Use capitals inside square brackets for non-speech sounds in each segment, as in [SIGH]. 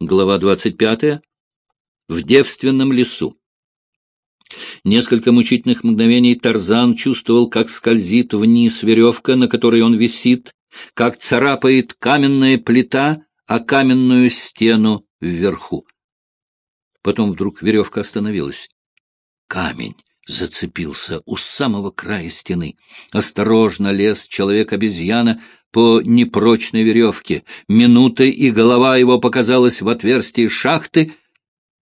Глава двадцать пятая. В девственном лесу. Несколько мучительных мгновений Тарзан чувствовал, как скользит вниз веревка, на которой он висит, как царапает каменная плита о каменную стену вверху. Потом вдруг веревка остановилась. Камень зацепился у самого края стены. Осторожно лез человек-обезьяна по непрочной веревке. Минута, и голова его показалась в отверстии шахты.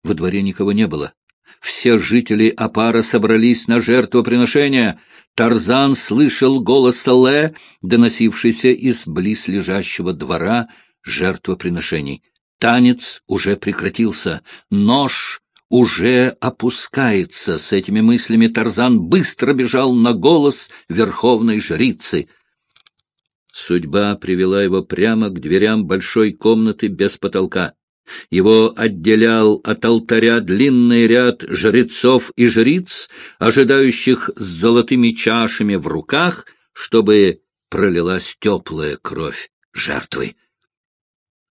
Во дворе никого не было. Все жители Апара собрались на жертвоприношение. Тарзан слышал голос Ле, доносившийся из близлежащего двора жертвоприношений. Танец уже прекратился. Нож уже опускается. С этими мыслями Тарзан быстро бежал на голос верховной жрицы. Судьба привела его прямо к дверям большой комнаты без потолка. Его отделял от алтаря длинный ряд жрецов и жриц, ожидающих с золотыми чашами в руках, чтобы пролилась теплая кровь жертвы.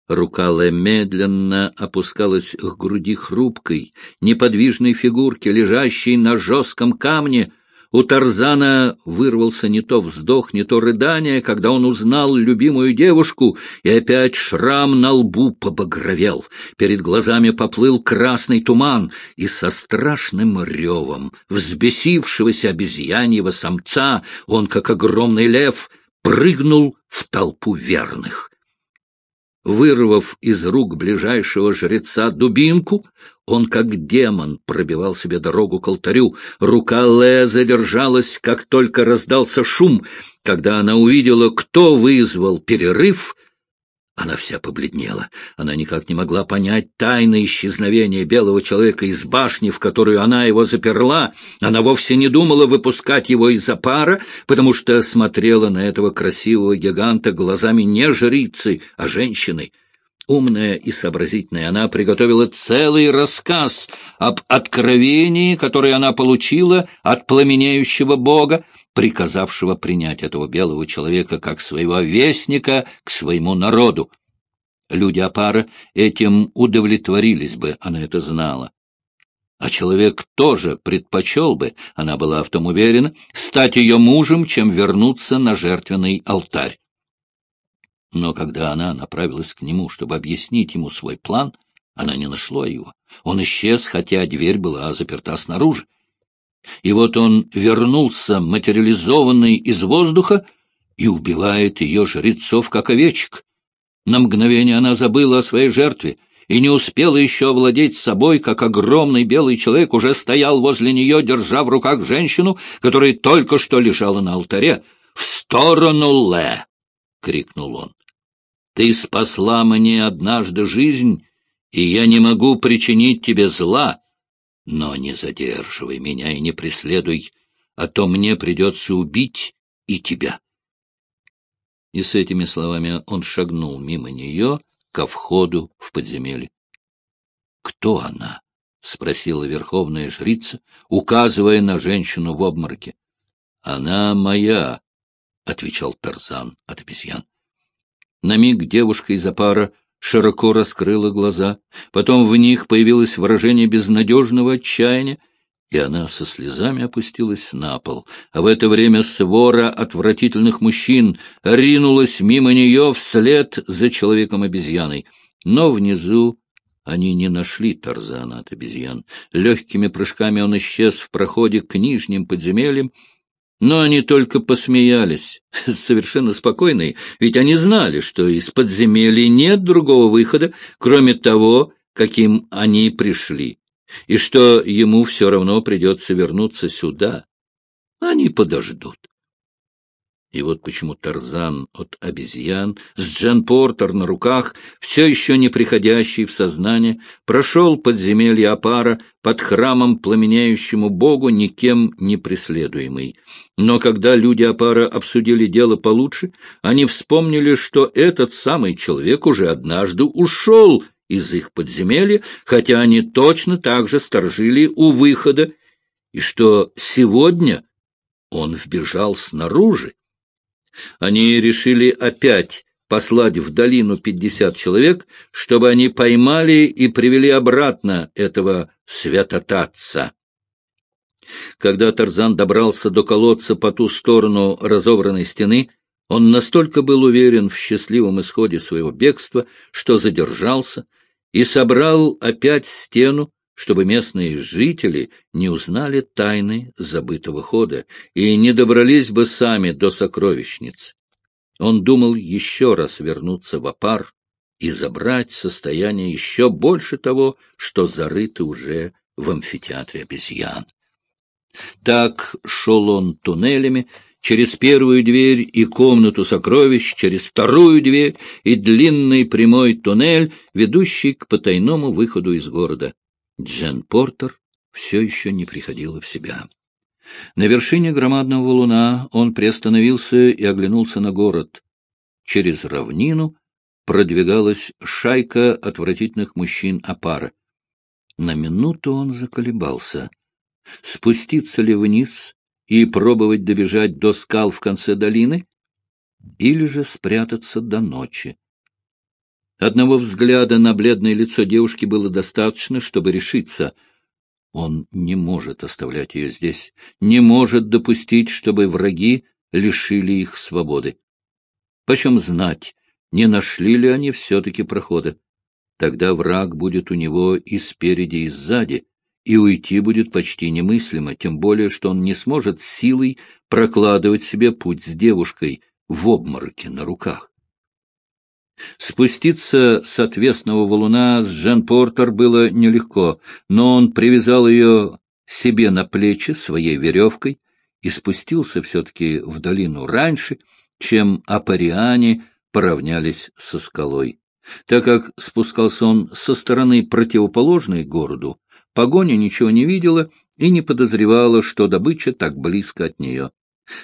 Рука Ле медленно опускалась к груди хрупкой, неподвижной фигурки, лежащей на жестком камне. У Тарзана вырвался не то вздох, не то рыдание, когда он узнал любимую девушку, и опять шрам на лбу побагровел. Перед глазами поплыл красный туман, и со страшным ревом взбесившегося обезьяньего самца он, как огромный лев, прыгнул в толпу верных. Вырвав из рук ближайшего жреца дубинку, он, как демон, пробивал себе дорогу к алтарю. Рука Ле задержалась, как только раздался шум. Когда она увидела, кто вызвал перерыв — она вся побледнела. Она никак не могла понять тайны исчезновения белого человека из башни, в которую она его заперла. Она вовсе не думала выпускать его из пара, потому что смотрела на этого красивого гиганта глазами не жрицы, а женщины. Умная и сообразительная, она приготовила целый рассказ об откровении, которое она получила от пламенеющего бога, приказавшего принять этого белого человека как своего вестника к своему народу. Люди Апара этим удовлетворились бы, она это знала. А человек тоже предпочел бы, она была в том уверена, стать ее мужем, чем вернуться на жертвенный алтарь. Но когда она направилась к нему, чтобы объяснить ему свой план, она не нашла его. Он исчез, хотя дверь была заперта снаружи. И вот он вернулся, материализованный из воздуха, и убивает ее жрецов, как овечек. На мгновение она забыла о своей жертве и не успела еще овладеть собой, как огромный белый человек уже стоял возле нее, держа в руках женщину, которая только что лежала на алтаре. «В сторону, Ле!» — крикнул он. «Ты спасла мне однажды жизнь, и я не могу причинить тебе зла». Но не задерживай меня и не преследуй, а то мне придется убить и тебя. И с этими словами он шагнул мимо нее ко входу в подземелье. — Кто она? — спросила верховная жрица, указывая на женщину в обмороке. — Она моя, — отвечал Тарзан от обезьян. На миг девушка из пара широко раскрыла глаза, потом в них появилось выражение безнадежного отчаяния, и она со слезами опустилась на пол, а в это время свора отвратительных мужчин ринулась мимо нее вслед за человеком-обезьяной. Но внизу они не нашли Тарзана от обезьян. Легкими прыжками он исчез в проходе к нижним подземельям, но они только посмеялись, [LAUGHS] совершенно спокойные, ведь они знали, что из подземелья нет другого выхода, кроме того, каким они пришли, и что ему все равно придется вернуться сюда. Они подождут. И вот почему Тарзан от обезьян, с Джен Портер на руках, все еще не приходящий в сознание, прошел подземелье Апара под храмом пламеняющему богу, никем не преследуемый. Но когда люди Апара обсудили дело получше, они вспомнили, что этот самый человек уже однажды ушел из их подземелья, хотя они точно так же сторжили у выхода, и что сегодня он вбежал снаружи. Они решили опять послать в долину пятьдесят человек, чтобы они поймали и привели обратно этого святотатца. Когда Тарзан добрался до колодца по ту сторону разобранной стены, он настолько был уверен в счастливом исходе своего бегства, что задержался и собрал опять стену, чтобы местные жители не узнали тайны забытого хода и не добрались бы сами до сокровищниц. Он думал еще раз вернуться в Апар и забрать состояние еще больше того, что зарыто уже в амфитеатре обезьян. Так шел он туннелями, через первую дверь и комнату сокровищ, через вторую дверь и длинный прямой туннель, ведущий к потайному выходу из города. Джен Портер все еще не приходила в себя. На вершине громадного валуна он приостановился и оглянулся на город. Через равнину продвигалась шайка отвратительных мужчин опара. На минуту он заколебался. Спуститься ли вниз и пробовать добежать до скал в конце долины, или же спрятаться до ночи? Одного взгляда на бледное лицо девушки было достаточно, чтобы решиться. Он не может оставлять ее здесь, не может допустить, чтобы враги лишили их свободы. Почем знать, не нашли ли они все-таки прохода? Тогда враг будет у него и спереди, и сзади, и уйти будет почти немыслимо, тем более, что он не сможет силой прокладывать себе путь с девушкой в обмороке на руках. Спуститься с отвесного валуна с Жан Портер было нелегко, но он привязал ее себе на плечи своей веревкой и спустился все-таки в долину раньше, чем апариане поравнялись со скалой. Так как спускался он со стороны противоположной городу, погоня ничего не видела и не подозревала, что добыча так близко от нее.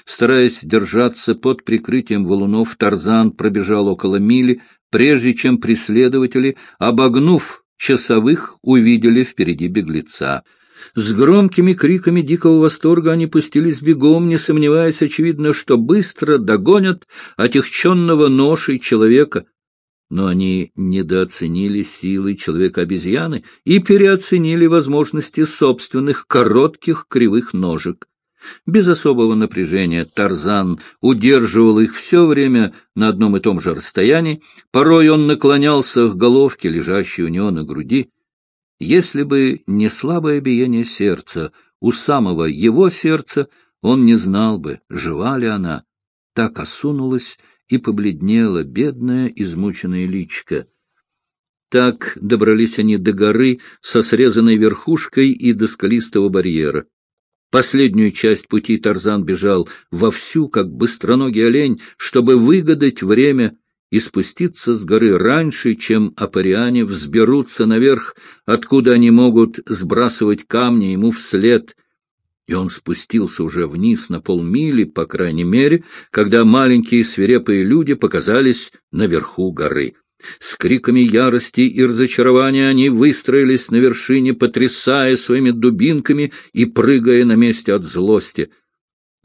Стараясь держаться под прикрытием валунов, Тарзан пробежал около мили, прежде чем преследователи, обогнув часовых, увидели впереди беглеца. С громкими криками дикого восторга они пустились бегом, не сомневаясь, очевидно, что быстро догонят отягченного ношей человека. Но они недооценили силы человека-обезьяны и переоценили возможности собственных коротких кривых ножек. Без особого напряжения Тарзан удерживал их все время на одном и том же расстоянии, порой он наклонялся к головке, лежащей у него на груди. Если бы не слабое биение сердца у самого его сердца, он не знал бы, жива ли она. Так осунулась и побледнела бедная измученная личка. Так добрались они до горы со срезанной верхушкой и до скалистого барьера. Последнюю часть пути Тарзан бежал вовсю, как быстроногий олень, чтобы выгадать время и спуститься с горы раньше, чем апариане взберутся наверх, откуда они могут сбрасывать камни ему вслед. И он спустился уже вниз на полмили, по крайней мере, когда маленькие свирепые люди показались наверху горы. С криками ярости и разочарования они выстроились на вершине, потрясая своими дубинками и прыгая на месте от злости —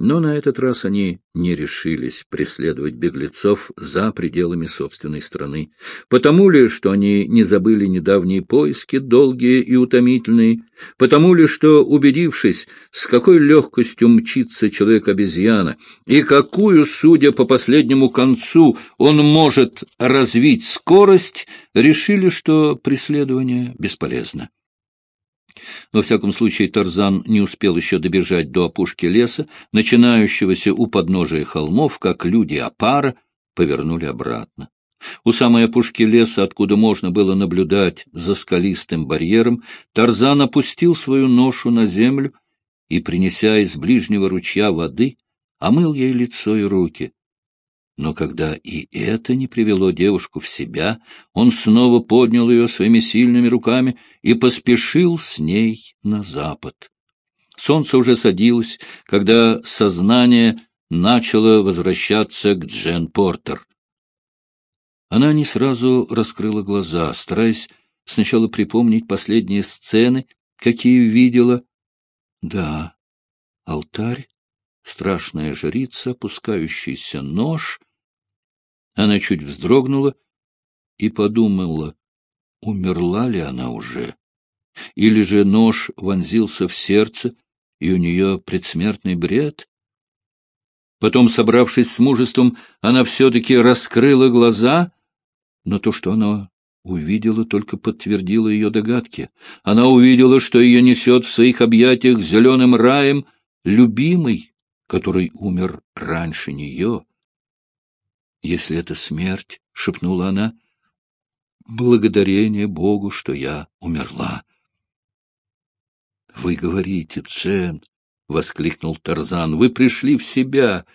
но на этот раз они не решились преследовать беглецов за пределами собственной страны. Потому ли, что они не забыли недавние поиски, долгие и утомительные? Потому ли, что, убедившись, с какой легкостью мчится человек-обезьяна, и какую, судя по последнему концу, он может развить скорость, решили, что преследование бесполезно? Во всяком случае, Тарзан не успел еще добежать до опушки леса, начинающегося у подножия холмов, как люди опара повернули обратно. У самой опушки леса, откуда можно было наблюдать за скалистым барьером, Тарзан опустил свою ношу на землю и, принеся из ближнего ручья воды, омыл ей лицо и руки. Но когда и это не привело девушку в себя, он снова поднял ее своими сильными руками и поспешил с ней на запад. Солнце уже садилось, когда сознание начало возвращаться к Джен Портер. Она не сразу раскрыла глаза, стараясь сначала припомнить последние сцены, какие видела. Да, алтарь, страшная жрица, опускающийся нож — Она чуть вздрогнула и подумала, умерла ли она уже, или же нож вонзился в сердце, и у нее предсмертный бред. Потом, собравшись с мужеством, она все-таки раскрыла глаза, но то, что она увидела, только подтвердило ее догадки. Она увидела, что ее несет в своих объятиях зеленым раем любимый, который умер раньше нее. «Если это смерть», — шепнула она, — «благодарение Богу, что я умерла». «Вы говорите, Джен», — воскликнул Тарзан, — «вы пришли в себя».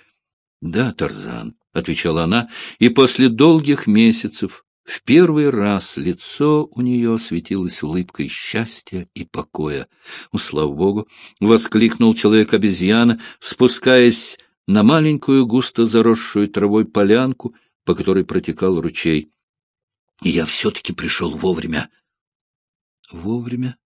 «Да, Тарзан», — отвечала она, и после долгих месяцев в первый раз лицо у нее светилось улыбкой счастья и покоя. «У, слава Богу!» — воскликнул человек-обезьяна, спускаясь на маленькую густо заросшую травой полянку, по которой протекал ручей. «Я все-таки пришел вовремя». «Вовремя?»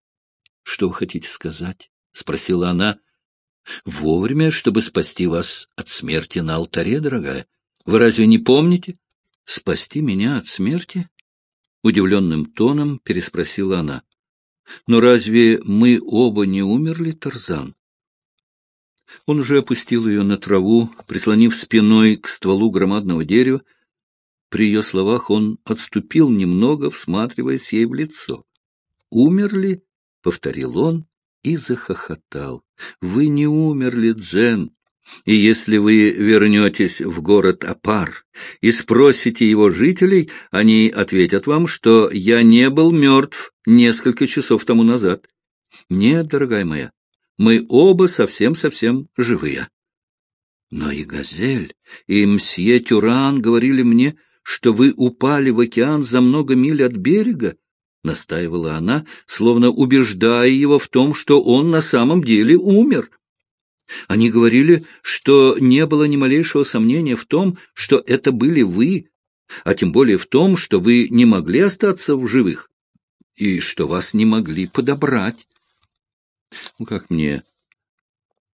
Что вы хотите сказать? — спросила она. — Вовремя, чтобы спасти вас от смерти на алтаре, дорогая. Вы разве не помните? — Спасти меня от смерти? — удивленным тоном переспросила она. — Но разве мы оба не умерли, Тарзан? Он уже опустил ее на траву, прислонив спиной к стволу громадного дерева. При ее словах он отступил немного, всматриваясь ей в лицо. Умерли — повторил он и захохотал. — Вы не умерли, Джен, и если вы вернетесь в город Апар и спросите его жителей, они ответят вам, что я не был мертв несколько часов тому назад. Нет, дорогая моя, мы оба совсем-совсем живые. Но и Газель, и мсье Тюран говорили мне, что вы упали в океан за много миль от берега, — настаивала она, словно убеждая его в том, что он на самом деле умер. Они говорили, что не было ни малейшего сомнения в том, что это были вы, а тем более в том, что вы не могли остаться в живых и что вас не могли подобрать. Ну, как мне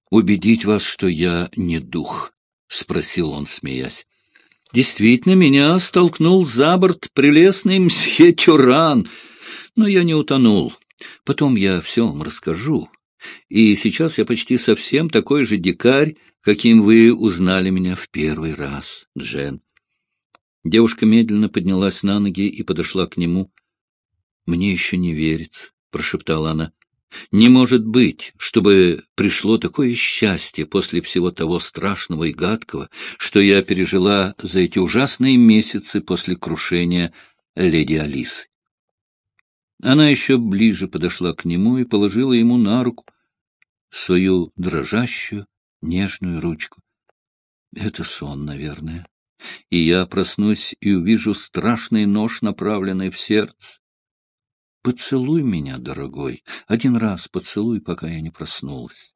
убедить вас, что я не дух? — спросил он, смеясь. — Действительно, меня столкнул за борт прелестный мсье Тюран — но я не утонул. Потом я все вам расскажу. И сейчас я почти совсем такой же дикарь, каким вы узнали меня в первый раз, Джен. Девушка медленно поднялась на ноги и подошла к нему. — Мне еще не верится, — прошептала она. — Не может быть, чтобы пришло такое счастье после всего того страшного и гадкого, что я пережила за эти ужасные месяцы после крушения леди Алисы. Она еще ближе подошла к нему и положила ему на руку свою дрожащую, нежную ручку. Это сон, наверное. И я проснусь и увижу страшный нож, направленный в сердце. Поцелуй меня, дорогой, один раз поцелуй, пока я не проснулась.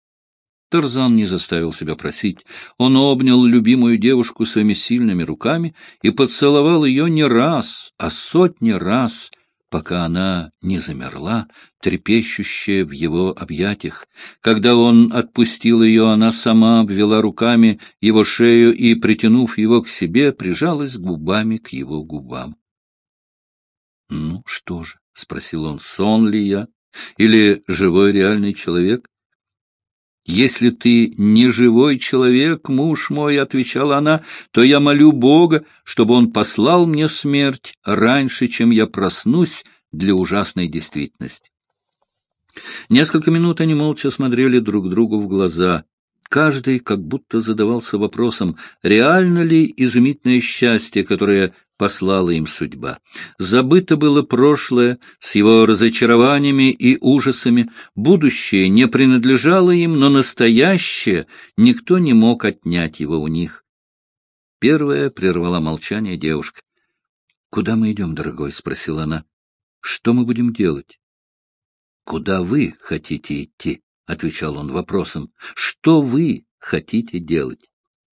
Тарзан не заставил себя просить. Он обнял любимую девушку своими сильными руками и поцеловал ее не раз, а сотни раз, пока она не замерла, трепещущая в его объятиях. Когда он отпустил ее, она сама обвела руками его шею и, притянув его к себе, прижалась губами к его губам. — Ну что же, — спросил он, — сон ли я? Или живой реальный человек? «Если ты не живой человек, муж мой, — отвечала она, — то я молю Бога, чтобы он послал мне смерть раньше, чем я проснусь для ужасной действительности». Несколько минут они молча смотрели друг другу в глаза. Каждый как будто задавался вопросом, реально ли изумительное счастье, которое послала им судьба. Забыто было прошлое с его разочарованиями и ужасами, будущее не принадлежало им, но настоящее никто не мог отнять его у них. Первая прервала молчание девушка. — Куда мы идем, дорогой? — спросила она. — Что мы будем делать? — Куда вы хотите идти? — отвечал он вопросом. — Что вы хотите делать?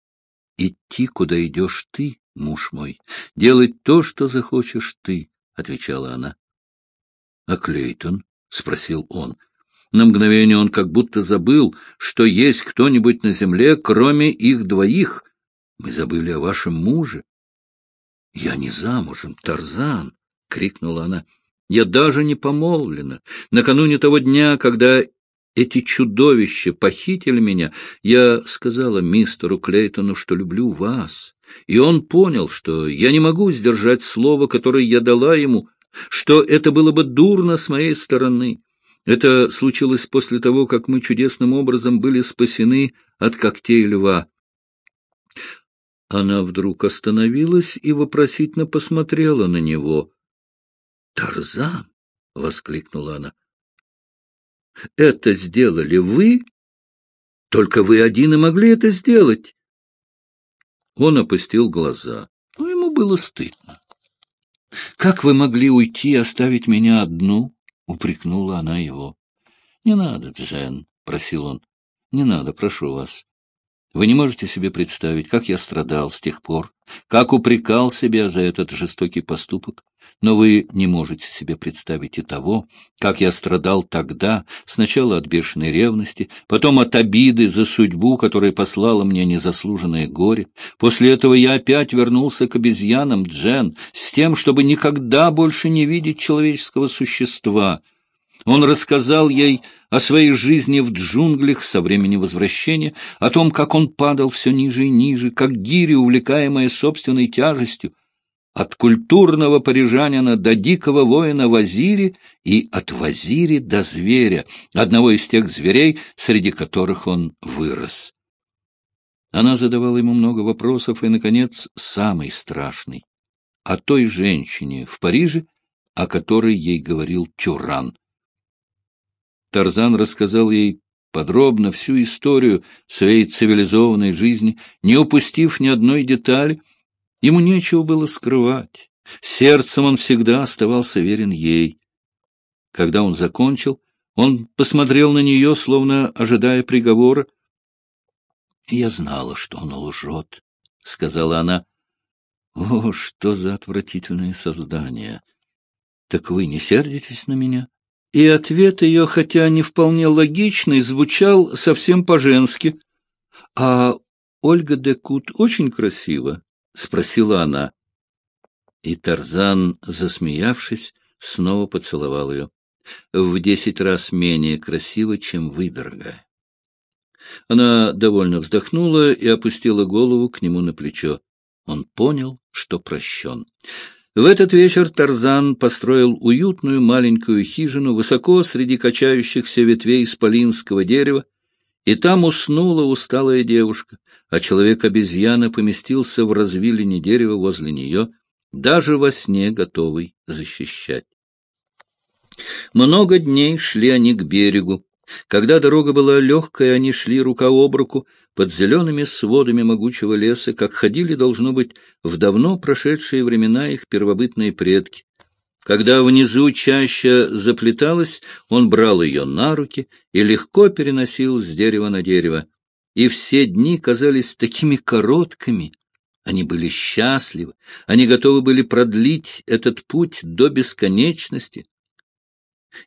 — Идти, куда идешь ты, муж мой, делать то, что захочешь ты, — отвечала она. — А Клейтон? — спросил он. На мгновение он как будто забыл, что есть кто-нибудь на земле, кроме их двоих. Мы забыли о вашем муже. — Я не замужем, Тарзан! — крикнула она. — Я даже не помолвлена. Накануне того дня, когда эти чудовища похитили меня, я сказала мистеру Клейтону, что люблю вас. И он понял, что я не могу сдержать слово, которое я дала ему, что это было бы дурно с моей стороны. Это случилось после того, как мы чудесным образом были спасены от когтей льва. Она вдруг остановилась и вопросительно посмотрела на него. «Тарзан!» — воскликнула она. «Это сделали вы? Только вы один и могли это сделать!» Он опустил глаза. Но ему было стыдно. «Как вы могли уйти и оставить меня одну?» — упрекнула она его. «Не надо, Джен», — просил он. «Не надо, прошу вас. Вы не можете себе представить, как я страдал с тех пор, как упрекал себя за этот жестокий поступок, но вы не можете себе представить и того, как я страдал тогда, сначала от бешеной ревности, потом от обиды за судьбу, которая послала мне незаслуженное горе. После этого я опять вернулся к обезьянам Джен с тем, чтобы никогда больше не видеть человеческого существа — он рассказал ей о своей жизни в джунглях со времени возвращения, о том, как он падал все ниже и ниже, как гири, увлекаемая собственной тяжестью, от культурного парижанина до дикого воина Вазири и от Вазири до зверя, одного из тех зверей, среди которых он вырос. Она задавала ему много вопросов, и, наконец, самый страшный — о той женщине в Париже, о которой ей говорил Тюран. Тарзан рассказал ей подробно всю историю своей цивилизованной жизни, не упустив ни одной детали. Ему нечего было скрывать. Сердцем он всегда оставался верен ей. Когда он закончил, он посмотрел на нее, словно ожидая приговора. — Я знала, что он лжет, — сказала она. — О, что за отвратительное создание! Так вы не сердитесь на меня? — и ответ ее, хотя не вполне логичный, звучал совсем по-женски. — А Ольга де Кут очень красива? — спросила она. И Тарзан, засмеявшись, снова поцеловал ее. — В десять раз менее красиво, чем вы, дорогая. Она довольно вздохнула и опустила голову к нему на плечо. Он понял, что прощен. В этот вечер Тарзан построил уютную маленькую хижину высоко среди качающихся ветвей исполинского дерева, и там уснула усталая девушка, а человек-обезьяна поместился в развилине дерева возле нее, даже во сне готовый защищать. Много дней шли они к берегу. Когда дорога была легкая, они шли рука об руку, под зелеными сводами могучего леса, как ходили, должно быть, в давно прошедшие времена их первобытные предки. Когда внизу чаще заплеталась, он брал ее на руки и легко переносил с дерева на дерево. И все дни казались такими короткими. Они были счастливы, они готовы были продлить этот путь до бесконечности.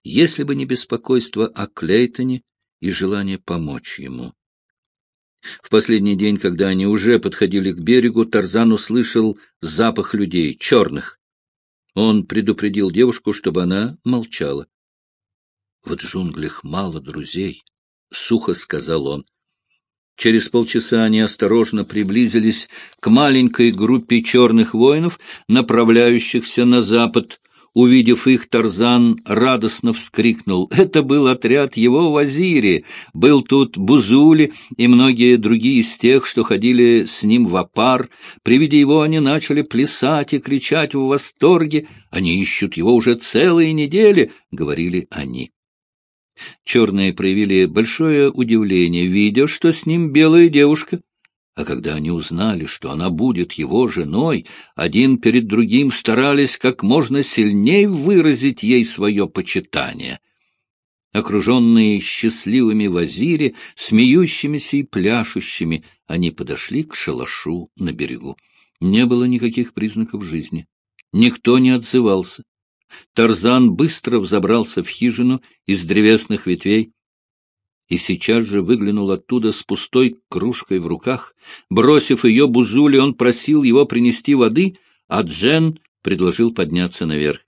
Если бы не беспокойство о Клейтоне и желание помочь ему. В последний день, когда они уже подходили к берегу, Тарзан услышал запах людей, черных. Он предупредил девушку, чтобы она молчала. — В джунглях мало друзей, — сухо сказал он. Через полчаса они осторожно приблизились к маленькой группе черных воинов, направляющихся на запад. Увидев их, Тарзан радостно вскрикнул. Это был отряд его вазири. Был тут Бузули и многие другие из тех, что ходили с ним в опар. При виде его они начали плясать и кричать в восторге. «Они ищут его уже целые недели», — говорили они. Черные проявили большое удивление, видя, что с ним белая девушка. А когда они узнали, что она будет его женой, один перед другим старались как можно сильнее выразить ей свое почитание. Окруженные счастливыми вазири, смеющимися и пляшущими, они подошли к шалашу на берегу. Не было никаких признаков жизни. Никто не отзывался. Тарзан быстро взобрался в хижину из древесных ветвей, и сейчас же выглянул оттуда с пустой кружкой в руках. Бросив ее Бузули, он просил его принести воды, а Джен предложил подняться наверх.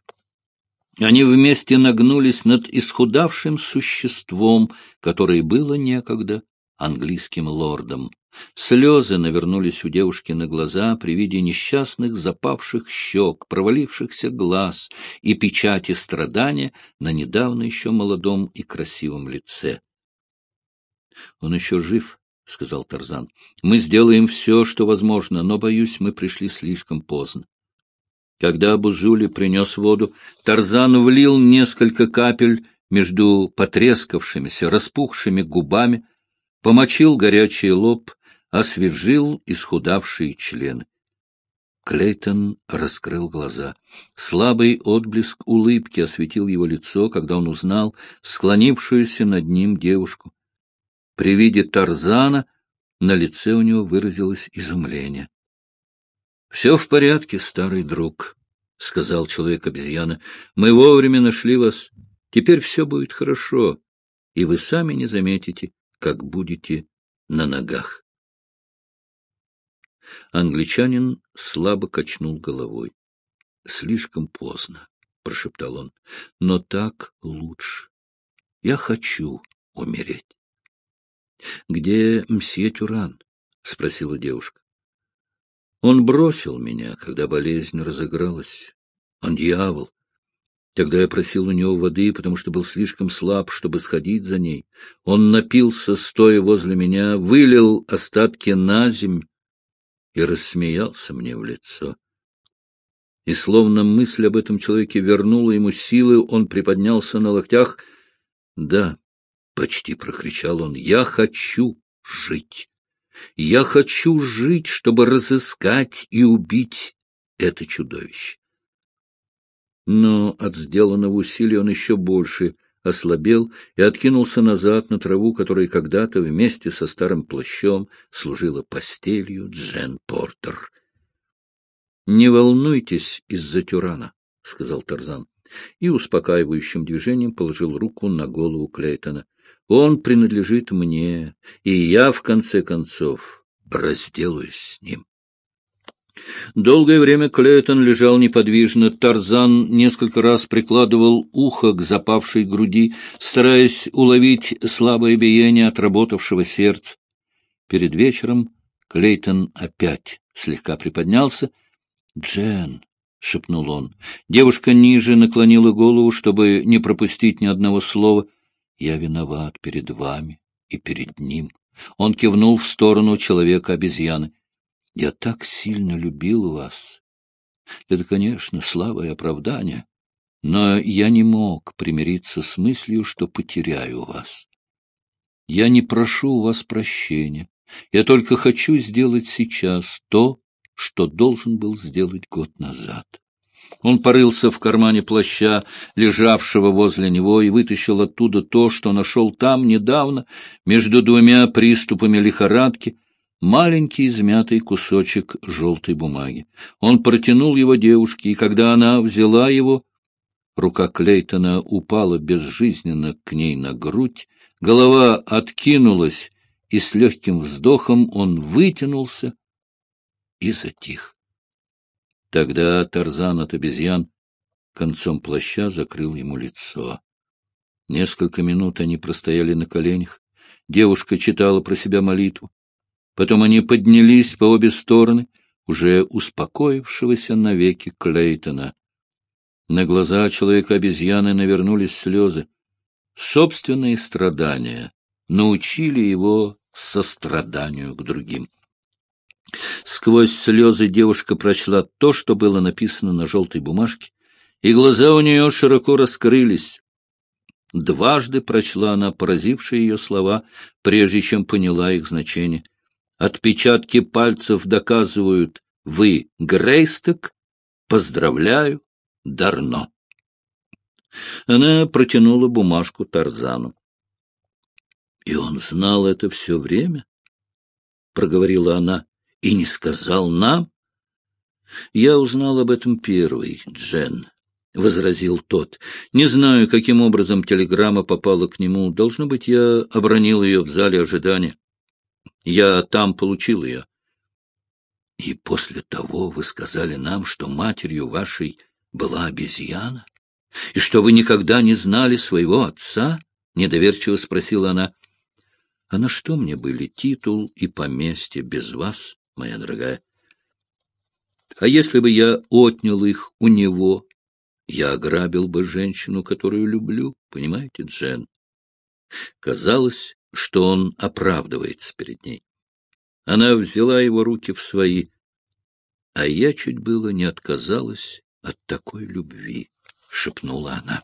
Они вместе нагнулись над исхудавшим существом, которое было некогда английским лордом. Слезы навернулись у девушки на глаза при виде несчастных запавших щек, провалившихся глаз и печати страдания на недавно еще молодом и красивом лице. — Он еще жив, — сказал Тарзан. — Мы сделаем все, что возможно, но, боюсь, мы пришли слишком поздно. Когда Бузули принес воду, Тарзан влил несколько капель между потрескавшимися, распухшими губами, помочил горячий лоб, освежил исхудавшие члены. Клейтон раскрыл глаза. Слабый отблеск улыбки осветил его лицо, когда он узнал склонившуюся над ним девушку. При виде Тарзана на лице у него выразилось изумление. — Все в порядке, старый друг, — сказал человек-обезьяна. — Мы вовремя нашли вас. Теперь все будет хорошо, и вы сами не заметите, как будете на ногах. Англичанин слабо качнул головой. — Слишком поздно, — прошептал он, — но так лучше. Я хочу умереть. — Где мсье Тюран? — спросила девушка. — Он бросил меня, когда болезнь разыгралась. Он дьявол. Тогда я просил у него воды, потому что был слишком слаб, чтобы сходить за ней. Он напился, стоя возле меня, вылил остатки на земь и рассмеялся мне в лицо. И словно мысль об этом человеке вернула ему силы, он приподнялся на локтях. — Да, — почти прокричал он, — я хочу жить. Я хочу жить, чтобы разыскать и убить это чудовище. Но от сделанного усилия он еще больше ослабел и откинулся назад на траву, которая когда-то вместе со старым плащом служила постелью Джен Портер. — Не волнуйтесь из-за Тюрана, — сказал Тарзан, и успокаивающим движением положил руку на голову Клейтона. Он принадлежит мне, и я, в конце концов, разделаюсь с ним. Долгое время Клейтон лежал неподвижно. Тарзан несколько раз прикладывал ухо к запавшей груди, стараясь уловить слабое биение отработавшего сердца. Перед вечером Клейтон опять слегка приподнялся. — Джен, — шепнул он. Девушка ниже наклонила голову, чтобы не пропустить ни одного слова. Я виноват перед вами и перед ним. Он кивнул в сторону человека-обезьяны. Я так сильно любил вас. Это, конечно, слабое оправдание, но я не мог примириться с мыслью, что потеряю вас. Я не прошу у вас прощения. Я только хочу сделать сейчас то, что должен был сделать год назад. Он порылся в кармане плаща, лежавшего возле него, и вытащил оттуда то, что нашел там недавно, между двумя приступами лихорадки, маленький измятый кусочек желтой бумаги. Он протянул его девушке, и когда она взяла его, рука Клейтона упала безжизненно к ней на грудь, голова откинулась, и с легким вздохом он вытянулся и затих. Тогда Тарзан от обезьян концом плаща закрыл ему лицо. Несколько минут они простояли на коленях. Девушка читала про себя молитву. Потом они поднялись по обе стороны, уже успокоившегося навеки Клейтона. На глаза человека-обезьяны навернулись слезы. Собственные страдания научили его состраданию к другим. Сквозь слезы девушка прочла то, что было написано на желтой бумажке, и глаза у нее широко раскрылись. Дважды прочла она поразившие ее слова, прежде чем поняла их значение. Отпечатки пальцев доказывают «Вы Грейсток? Поздравляю, Дарно». Она протянула бумажку Тарзану. — И он знал это все время? — проговорила она и не сказал нам? — Я узнал об этом первый, Джен, — возразил тот. — Не знаю, каким образом телеграмма попала к нему. Должно быть, я обронил ее в зале ожидания. Я там получил ее. И после того вы сказали нам, что матерью вашей была обезьяна? И что вы никогда не знали своего отца? — недоверчиво спросила она. — А на что мне были титул и поместье без вас, моя дорогая? А если бы я отнял их у него, я ограбил бы женщину, которую люблю, понимаете, Джен? Казалось, что он оправдывается перед ней. Она взяла его руки в свои, а я чуть было не отказалась от такой любви, — шепнула она.